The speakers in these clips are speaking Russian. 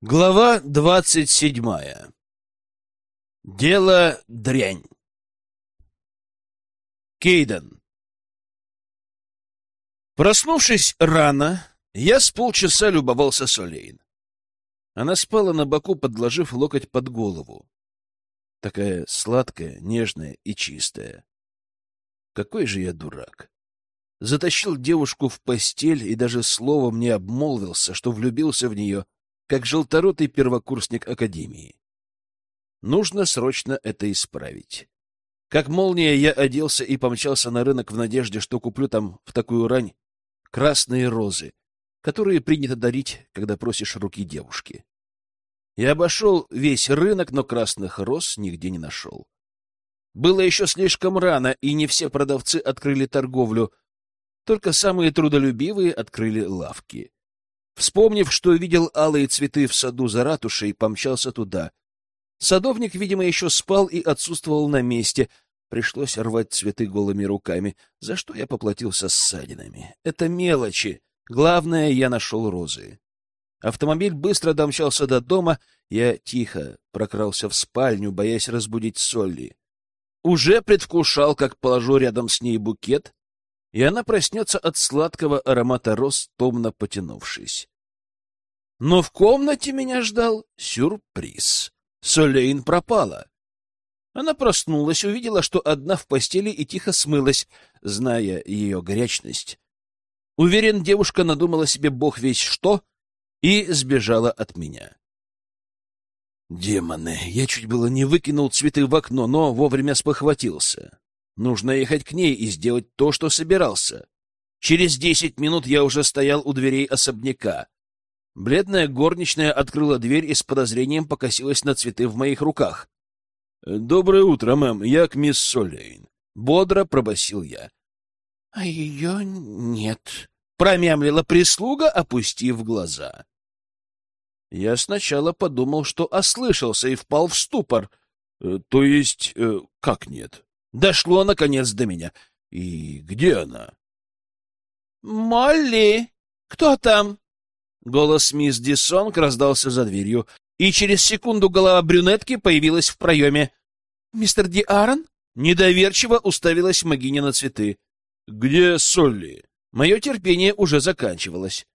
Глава двадцать седьмая. Дело дрянь. Кейден. Проснувшись рано, я с полчаса любовался Солейн. Она спала на боку, подложив локоть под голову. Такая сладкая, нежная и чистая. Какой же я дурак. Затащил девушку в постель и даже словом не обмолвился, что влюбился в нее — как желторотый первокурсник академии. Нужно срочно это исправить. Как молния я оделся и помчался на рынок в надежде, что куплю там в такую рань красные розы, которые принято дарить, когда просишь руки девушки. Я обошел весь рынок, но красных роз нигде не нашел. Было еще слишком рано, и не все продавцы открыли торговлю, только самые трудолюбивые открыли лавки. Вспомнив, что видел алые цветы в саду за ратушей, помчался туда. Садовник, видимо, еще спал и отсутствовал на месте. Пришлось рвать цветы голыми руками, за что я поплатился ссадинами. Это мелочи. Главное, я нашел розы. Автомобиль быстро домчался до дома. Я тихо прокрался в спальню, боясь разбудить Солли. Уже предвкушал, как положу рядом с ней букет, и она проснется от сладкого аромата роз, томно потянувшись. Но в комнате меня ждал сюрприз. Солейн пропала. Она проснулась, увидела, что одна в постели и тихо смылась, зная ее горячность. Уверен, девушка надумала себе бог весь что и сбежала от меня. Демоны, я чуть было не выкинул цветы в окно, но вовремя спохватился. Нужно ехать к ней и сделать то, что собирался. Через десять минут я уже стоял у дверей особняка. Бледная горничная открыла дверь и с подозрением покосилась на цветы в моих руках. — Доброе утро, мэм. Я к мисс Солейн. Бодро пробасил я. — А ее нет, — промямлила прислуга, опустив глаза. Я сначала подумал, что ослышался и впал в ступор. Э, — То есть, э, как нет? Дошло, наконец, до меня. И где она? «Молли! Кто там?» Голос мисс Дисонг раздался за дверью, и через секунду голова брюнетки появилась в проеме. «Мистер Ди Аарон?» Недоверчиво уставилась Магиня на цветы. «Где Солли?» Мое терпение уже заканчивалось.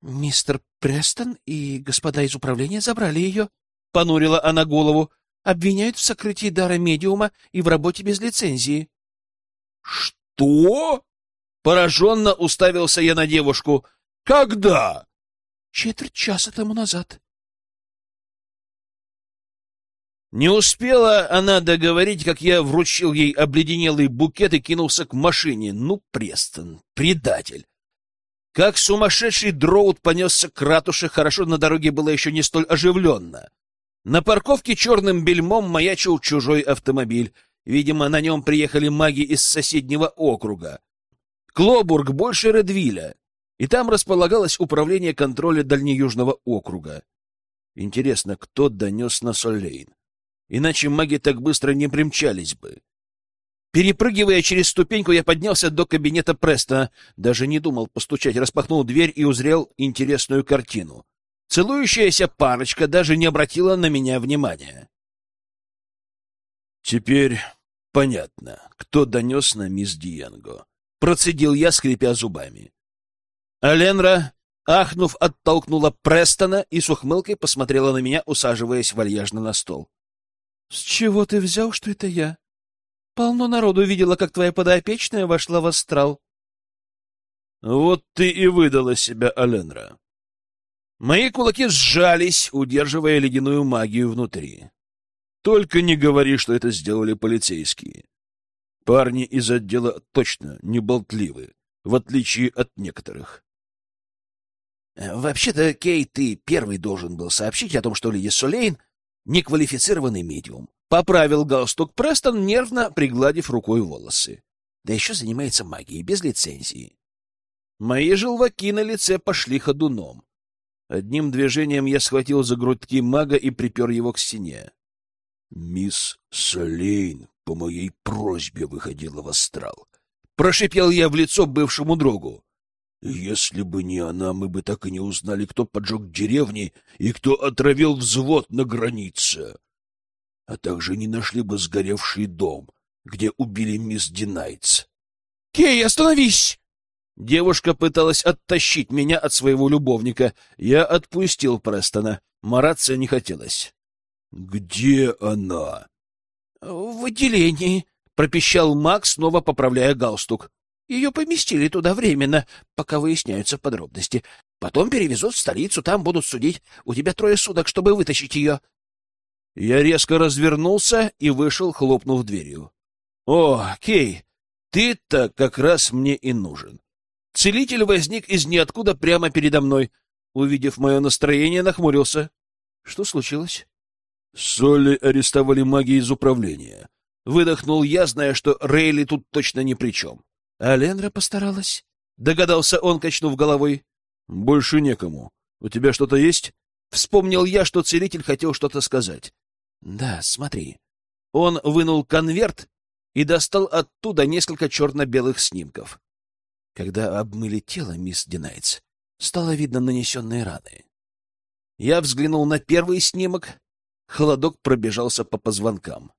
«Мистер Престон и господа из управления забрали ее», — понурила она голову обвиняют в сокрытии дара медиума и в работе без лицензии. — Что? — пораженно уставился я на девушку. — Когда? — Четверть часа тому назад. Не успела она договорить, как я вручил ей обледенелый букет и кинулся к машине. Ну, Престон, предатель! Как сумасшедший дроут понесся к ратуше, хорошо на дороге было еще не столь оживленно. На парковке черным бельмом маячил чужой автомобиль. Видимо, на нем приехали маги из соседнего округа. Клобург больше Редвиля, и там располагалось управление контроля Дальнеюжного округа. Интересно, кто донес на Солейн? Иначе маги так быстро не примчались бы. Перепрыгивая через ступеньку, я поднялся до кабинета Преста. Даже не думал постучать, распахнул дверь и узрел интересную картину. Целующаяся парочка даже не обратила на меня внимания. Теперь понятно, кто донес на мисс Диенго. Процедил я, скрипя зубами. Аленра, ахнув, оттолкнула Престона и с ухмылкой посмотрела на меня, усаживаясь вальяжно на стол. — С чего ты взял, что это я? Полно народу видела, как твоя подопечная вошла в астрал. — Вот ты и выдала себя, Аленра. Мои кулаки сжались, удерживая ледяную магию внутри. Только не говори, что это сделали полицейские. Парни из отдела точно не болтливы, в отличие от некоторых. Э, вообще-то, Кей, ты первый должен был сообщить о том, что Леди Солейн — неквалифицированный медиум. Поправил галстук Престон, нервно пригладив рукой волосы. Да еще занимается магией, без лицензии. Мои желваки на лице пошли ходуном. Одним движением я схватил за грудки мага и припер его к стене. «Мисс Солейн по моей просьбе выходила в астрал». Прошипел я в лицо бывшему другу. Если бы не она, мы бы так и не узнали, кто поджег деревни и кто отравил взвод на границе. А также не нашли бы сгоревший дом, где убили мисс Динайтс. — Кей, остановись! Девушка пыталась оттащить меня от своего любовника. Я отпустил Престона. Мараться не хотелось. — Где она? — В отделении, — пропищал Макс, снова поправляя галстук. — Ее поместили туда временно, пока выясняются подробности. Потом перевезут в столицу, там будут судить. У тебя трое суток, чтобы вытащить ее. Я резко развернулся и вышел, хлопнув дверью. — О, Кей, ты-то как раз мне и нужен. Целитель возник из ниоткуда прямо передо мной. Увидев мое настроение, нахмурился. Что случилось? Соли арестовали маги из управления. Выдохнул я, зная, что Рейли тут точно ни при чем. А Ленра постаралась. Догадался он, качнув головой. Больше некому. У тебя что-то есть? Вспомнил я, что целитель хотел что-то сказать. Да, смотри. Он вынул конверт и достал оттуда несколько черно-белых снимков. Когда обмыли тело мисс Динайтс, стало видно нанесенные раны. Я взглянул на первый снимок. Холодок пробежался по позвонкам.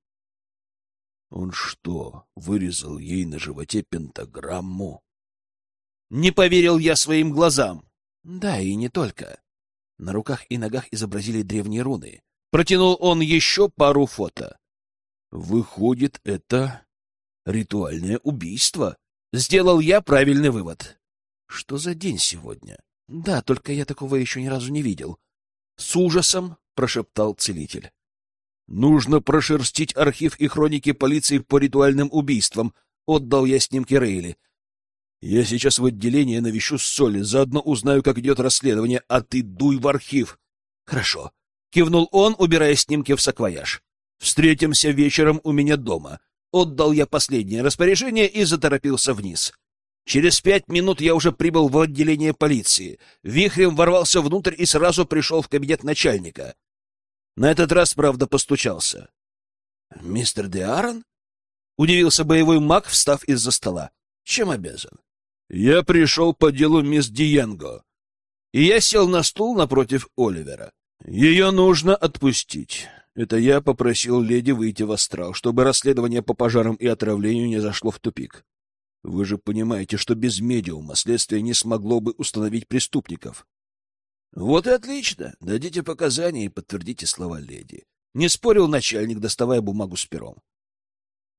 Он что, вырезал ей на животе пентаграмму? Не поверил я своим глазам. Да, и не только. На руках и ногах изобразили древние руны. Протянул он еще пару фото. Выходит, это ритуальное убийство. Сделал я правильный вывод. Что за день сегодня? Да, только я такого еще ни разу не видел. С ужасом прошептал целитель. Нужно прошерстить архив и хроники полиции по ритуальным убийствам. Отдал я снимки Рейли. Я сейчас в отделение навещу Соли, заодно узнаю, как идет расследование, а ты дуй в архив. Хорошо. Кивнул он, убирая снимки в саквояж. Встретимся вечером у меня дома. Отдал я последнее распоряжение и заторопился вниз. Через пять минут я уже прибыл в отделение полиции. Вихрем ворвался внутрь и сразу пришел в кабинет начальника. На этот раз, правда, постучался. — Мистер Деарон? — удивился боевой маг, встав из-за стола. — Чем обязан? — Я пришел по делу мисс Диенго. И я сел на стул напротив Оливера. Ее нужно отпустить. Это я попросил леди выйти в астрал, чтобы расследование по пожарам и отравлению не зашло в тупик. Вы же понимаете, что без медиума следствие не смогло бы установить преступников. Вот и отлично. Дадите показания и подтвердите слова леди. Не спорил начальник, доставая бумагу с пером.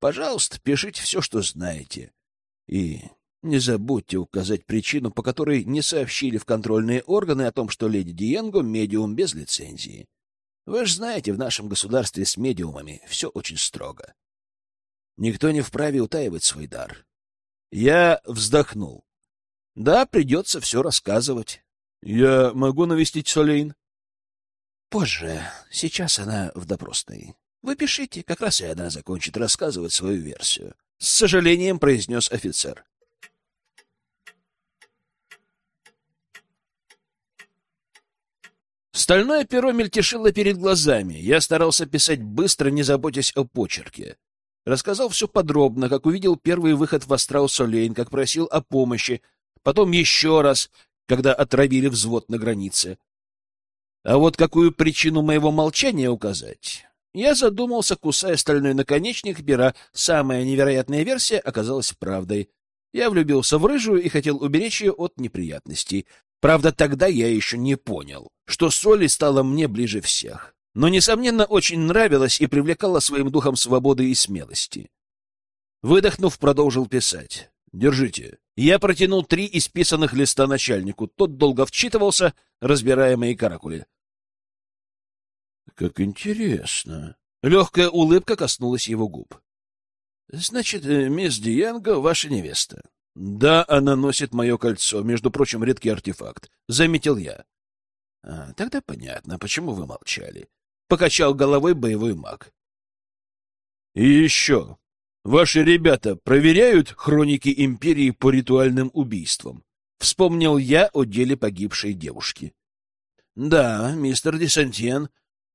Пожалуйста, пишите все, что знаете. И не забудьте указать причину, по которой не сообщили в контрольные органы о том, что леди Диенго — медиум без лицензии. Вы же знаете, в нашем государстве с медиумами все очень строго. Никто не вправе утаивать свой дар. Я вздохнул. Да, придется все рассказывать. Я могу навестить Солейн? Позже. Сейчас она в допросной. Вы пишите, как раз и она закончит рассказывать свою версию. С сожалением произнес офицер. Стальное перо мельтешило перед глазами. Я старался писать быстро, не заботясь о почерке. Рассказал все подробно, как увидел первый выход в астрал Солейн, как просил о помощи, потом еще раз, когда отравили взвод на границе. А вот какую причину моего молчания указать? Я задумался, кусая стальной наконечник пера. Самая невероятная версия оказалась правдой. Я влюбился в рыжую и хотел уберечь ее от неприятностей. Правда, тогда я еще не понял, что Соли стала мне ближе всех. Но, несомненно, очень нравилась и привлекала своим духом свободы и смелости. Выдохнув, продолжил писать. «Держите». Я протянул три исписанных листа начальнику. Тот долго вчитывался, разбирая мои каракули. «Как интересно». Легкая улыбка коснулась его губ. «Значит, э, мисс Дианго ваша невеста?» Да, она носит мое кольцо, между прочим, редкий артефакт, заметил я. А, тогда понятно, почему вы молчали. Покачал головой боевой маг. И еще. Ваши ребята проверяют хроники империи по ритуальным убийствам. Вспомнил я о деле погибшей девушки. Да, мистер Десантьен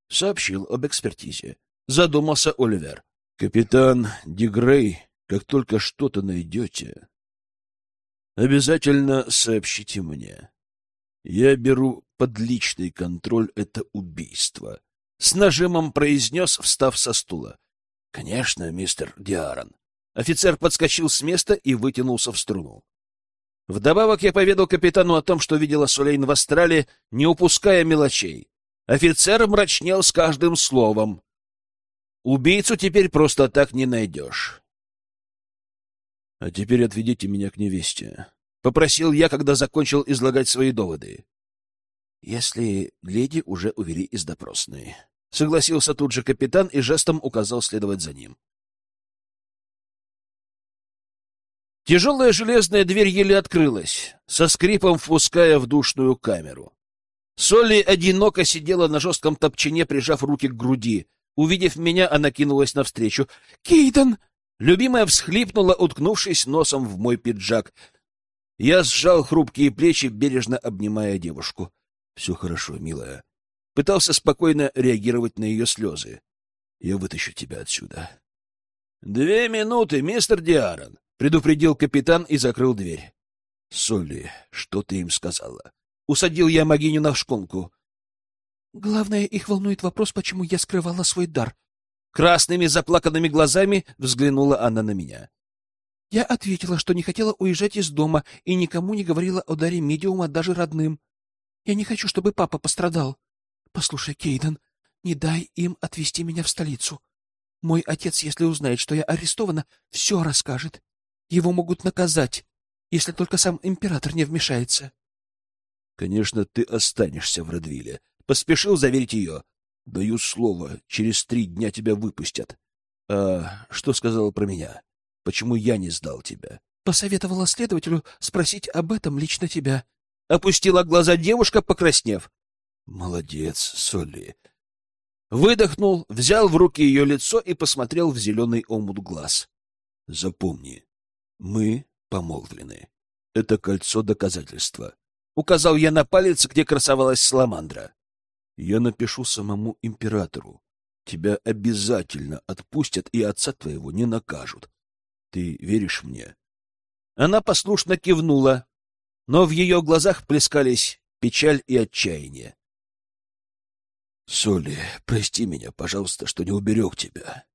сообщил об экспертизе. Задумался Оливер. Капитан Дегрей, как только что-то найдете, Обязательно сообщите мне. Я беру под личный контроль это убийство. С нажимом произнес, встав со стула. — Конечно, мистер Диарон. Офицер подскочил с места и вытянулся в струну. Вдобавок я поведал капитану о том, что видела Сулейн в Астрале, не упуская мелочей. Офицер мрачнел с каждым словом. Убийцу теперь просто так не найдешь. — А теперь отведите меня к невесте. — попросил я, когда закончил излагать свои доводы. — Если леди уже увели из допросной. Согласился тут же капитан и жестом указал следовать за ним. Тяжелая железная дверь еле открылась, со скрипом впуская в душную камеру. Солли одиноко сидела на жестком топчине, прижав руки к груди. Увидев меня, она кинулась навстречу. «Кейтон!» Любимая всхлипнула, уткнувшись носом в мой пиджак. Я сжал хрупкие плечи, бережно обнимая девушку. — Все хорошо, милая. Пытался спокойно реагировать на ее слезы. Я вытащу тебя отсюда. — Две минуты, мистер Диарон, — предупредил капитан и закрыл дверь. — Солли, что ты им сказала? Усадил я могиню на шконку. — Главное, их волнует вопрос, почему я скрывала свой дар. Красными заплаканными глазами взглянула она на меня. Я ответила, что не хотела уезжать из дома и никому не говорила о даре медиума, даже родным. Я не хочу, чтобы папа пострадал. Послушай, Кейден, не дай им отвезти меня в столицу. Мой отец, если узнает, что я арестована, все расскажет. Его могут наказать, если только сам император не вмешается. Конечно, ты останешься в Редвилле. Поспешил заверить ее. Даю слово, через три дня тебя выпустят. А что сказала про меня? Почему я не сдал тебя? Посоветовала следователю спросить об этом лично тебя. Опустила глаза девушка, покраснев. Молодец, Солли. Выдохнул, взял в руки ее лицо и посмотрел в зеленый омут глаз. Запомни, мы помолвлены. Это кольцо доказательства. Указал я на палец, где красовалась саламандра. Я напишу самому императору. Тебя обязательно отпустят и отца твоего не накажут. Ты веришь мне? Она послушно кивнула, но в ее глазах плескались печаль и отчаяние. Соли, прости меня, пожалуйста, что не уберег тебя.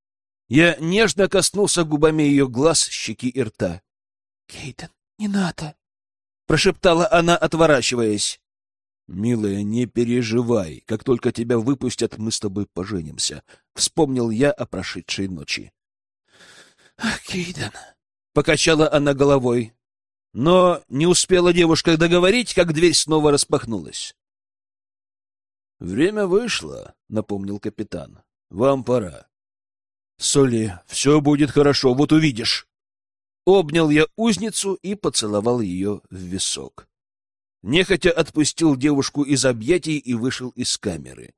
Я нежно коснулся губами ее глаз, щеки и рта. — Кейтон, не надо! — прошептала она, отворачиваясь. — Милая, не переживай. Как только тебя выпустят, мы с тобой поженимся. Вспомнил я о прошедшей ночи. Ах, Кейден! Покачала она головой. Но не успела девушка договорить, как дверь снова распахнулась. Время вышло, напомнил капитан. Вам пора. Соли, все будет хорошо, вот увидишь. Обнял я узницу и поцеловал ее в висок. Нехотя отпустил девушку из объятий и вышел из камеры.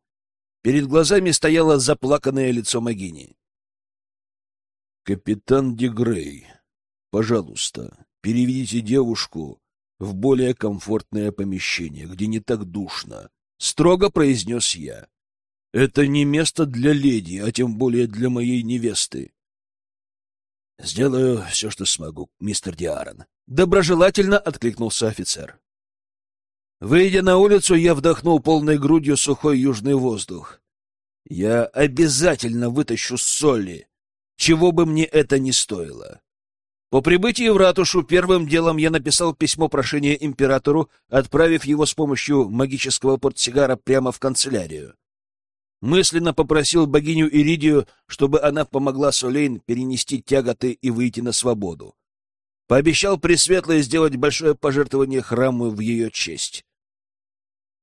Перед глазами стояло заплаканное лицо Магини. «Капитан Дегрей, пожалуйста, переведите девушку в более комфортное помещение, где не так душно», — строго произнес я. «Это не место для леди, а тем более для моей невесты». «Сделаю все, что смогу, мистер Диарон», — доброжелательно откликнулся офицер. Выйдя на улицу, я вдохнул полной грудью сухой южный воздух. Я обязательно вытащу Солли чего бы мне это ни стоило. По прибытии в ратушу первым делом я написал письмо прошения императору, отправив его с помощью магического портсигара прямо в канцелярию. Мысленно попросил богиню Иридию, чтобы она помогла Солейн перенести тяготы и выйти на свободу. Пообещал Пресветлой сделать большое пожертвование храму в ее честь.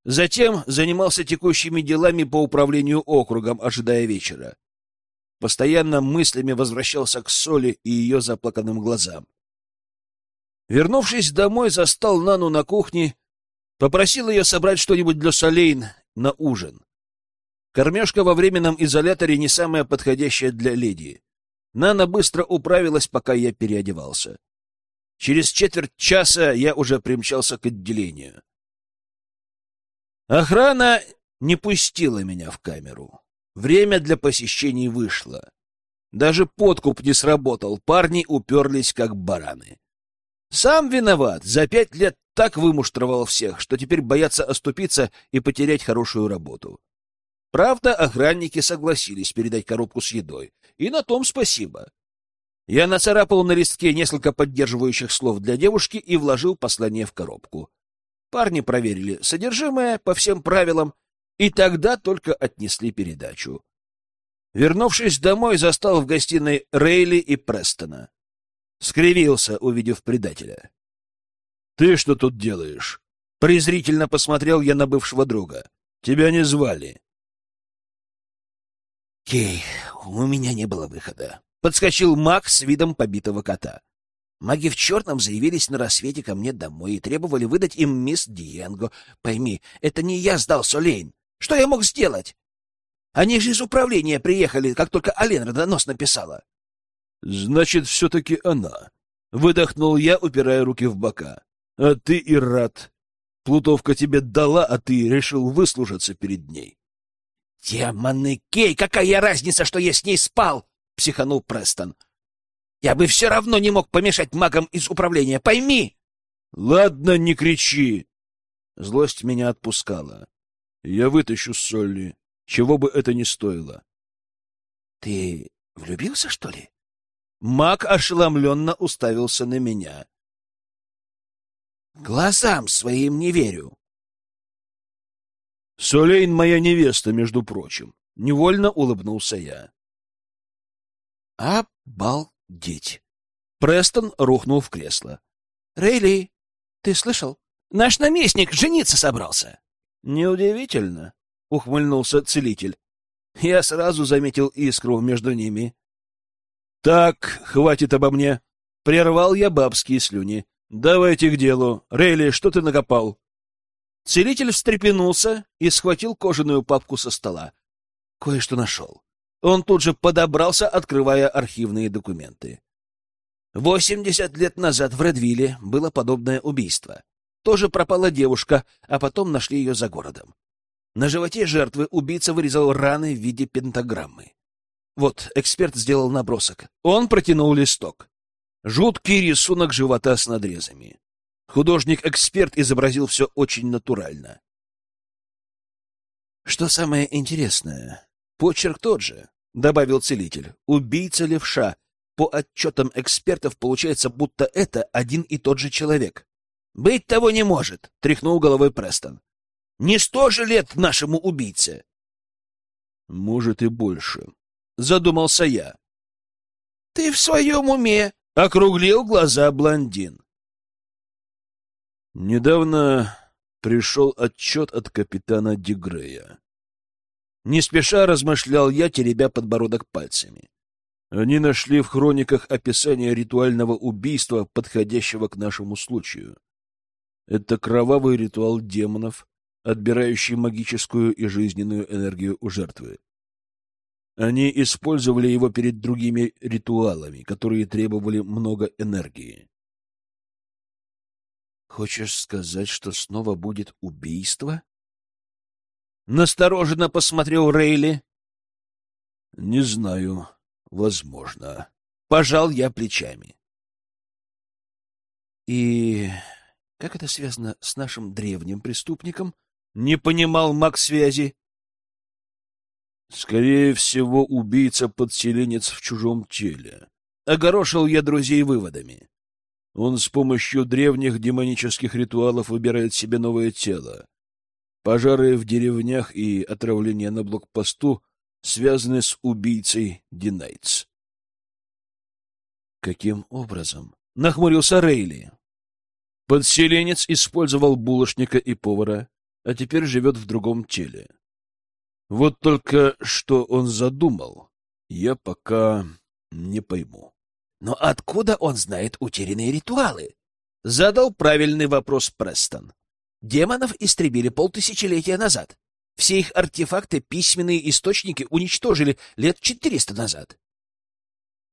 Затем занимался текущими делами по управлению округом, ожидая вечера постоянно мыслями возвращался к Соли и ее заплаканным глазам. Вернувшись домой, застал Нану на кухне, попросил ее собрать что-нибудь для Солейн на ужин. Кормежка во временном изоляторе не самая подходящая для леди. Нана быстро управилась, пока я переодевался. Через четверть часа я уже примчался к отделению. Охрана не пустила меня в камеру. Время для посещений вышло. Даже подкуп не сработал, парни уперлись как бараны. Сам виноват. За пять лет так вымуштровал всех, что теперь боятся оступиться и потерять хорошую работу. Правда, охранники согласились передать коробку с едой. И на том спасибо. Я нацарапал на листке несколько поддерживающих слов для девушки и вложил послание в коробку. Парни проверили содержимое по всем правилам и тогда только отнесли передачу. Вернувшись домой, застал в гостиной Рейли и Престона. Скривился, увидев предателя. — Ты что тут делаешь? Презрительно посмотрел я на бывшего друга. Тебя не звали. — Кей, у меня не было выхода. Подскочил маг с видом побитого кота. Маги в черном заявились на рассвете ко мне домой и требовали выдать им мисс Диенго. Пойми, это не я сдал Солейн. Что я мог сделать? Они же из управления приехали, как только Аленра донос написала. Значит, все-таки она. Выдохнул я, упирая руки в бока. А ты и рад. Плутовка тебе дала, а ты решил выслужиться перед ней. Демоны, Кей, какая разница, что я с ней спал? Психанул Престон. Я бы все равно не мог помешать магам из управления, пойми! Ладно, не кричи. Злость меня отпускала. Я вытащу Солли, чего бы это ни стоило. Ты влюбился, что ли? Маг ошеломленно уставился на меня. Глазам своим не верю. Солейн моя невеста, между прочим. Невольно улыбнулся я. Обалдеть! Престон рухнул в кресло. Рейли, ты слышал? Наш наместник жениться собрался. Неудивительно, ухмыльнулся целитель. Я сразу заметил искру между ними. Так, хватит обо мне. Прервал я бабские слюни. Давайте к делу. Рейли, что ты накопал? Целитель встрепенулся и схватил кожаную папку со стола. Кое-что нашел. Он тут же подобрался, открывая архивные документы. Восемьдесят лет назад в Редвилле было подобное убийство. Тоже пропала девушка, а потом нашли ее за городом. На животе жертвы убийца вырезал раны в виде пентаграммы. Вот, эксперт сделал набросок. Он протянул листок. Жуткий рисунок живота с надрезами. Художник-эксперт изобразил все очень натурально. Что самое интересное, почерк тот же, добавил целитель. Убийца левша. По отчетам экспертов получается, будто это один и тот же человек. Быть того не может, тряхнул головой Престон. Не сто же лет нашему убийце. Может и больше, задумался я. Ты в своем уме? Округлил глаза блондин. Недавно пришел отчет от капитана Дегрея. Не спеша размышлял я, теребя подбородок пальцами. Они нашли в хрониках описание ритуального убийства, подходящего к нашему случаю. Это кровавый ритуал демонов, отбирающий магическую и жизненную энергию у жертвы. Они использовали его перед другими ритуалами, которые требовали много энергии. Хочешь сказать, что снова будет убийство? Настороженно посмотрел Рейли. Не знаю, возможно. Пожал я плечами. И как это связано с нашим древним преступником? Не понимал маг связи. Скорее всего, убийца-подселенец в чужом теле. Огорошил я друзей выводами. Он с помощью древних демонических ритуалов выбирает себе новое тело. Пожары в деревнях и отравление на блокпосту связаны с убийцей Динайтс. Каким образом? Нахмурился Рейли. Подселенец использовал булочника и повара, а теперь живет в другом теле. Вот только что он задумал, я пока не пойму. Но откуда он знает утерянные ритуалы? Задал правильный вопрос Престон. Демонов истребили полтысячелетия назад. Все их артефакты, письменные источники уничтожили лет четыреста назад.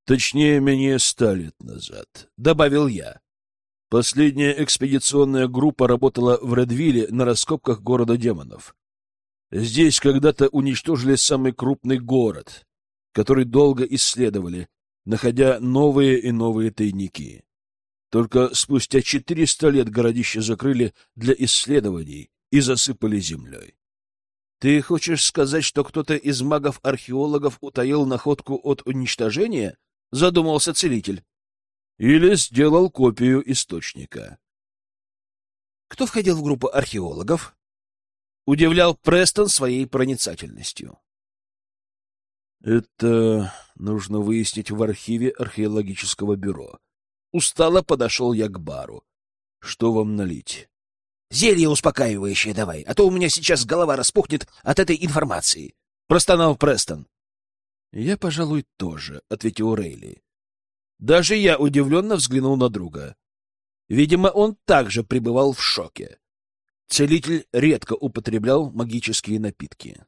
Точнее, менее ста лет назад, добавил я. Последняя экспедиционная группа работала в Редвилле на раскопках города демонов. Здесь когда-то уничтожили самый крупный город, который долго исследовали, находя новые и новые тайники. Только спустя 400 лет городище закрыли для исследований и засыпали землей. Ты хочешь сказать, что кто-то из магов-археологов утаил находку от уничтожения? Задумался целитель. Или сделал копию источника. Кто входил в группу археологов? Удивлял Престон своей проницательностью. Это нужно выяснить в архиве археологического бюро. Устало подошел я к бару. Что вам налить? Зелье успокаивающее давай, а то у меня сейчас голова распухнет от этой информации. Простонал Престон. Я, пожалуй, тоже, ответил Рейли. Даже я удивленно взглянул на друга. Видимо, он также пребывал в шоке. Целитель редко употреблял магические напитки.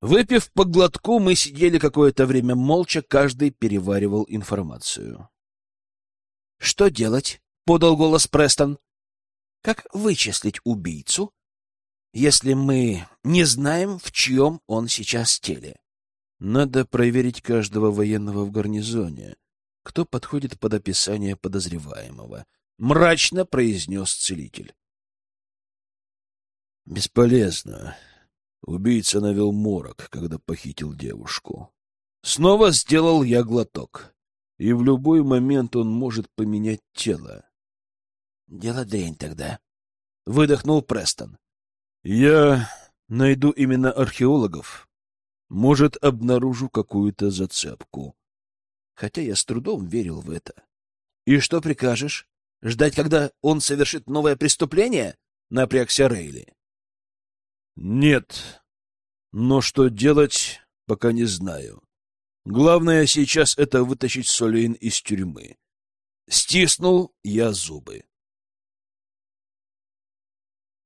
Выпив по глотку, мы сидели какое-то время молча, каждый переваривал информацию. — Что делать? — подал голос Престон. Как вычислить убийцу, если мы не знаем, в чьем он сейчас теле? Надо проверить каждого военного в гарнизоне, кто подходит под описание подозреваемого, — мрачно произнес целитель. Бесполезно. Убийца навел морок, когда похитил девушку. Снова сделал я глоток, и в любой момент он может поменять тело. Дело дрянь тогда. Выдохнул Престон. Я найду именно археологов. Может, обнаружу какую-то зацепку. Хотя я с трудом верил в это. И что прикажешь? Ждать, когда он совершит новое преступление? Напрягся Рейли. Нет. Но что делать, пока не знаю. Главное сейчас — это вытащить Солейн из тюрьмы. Стиснул я зубы.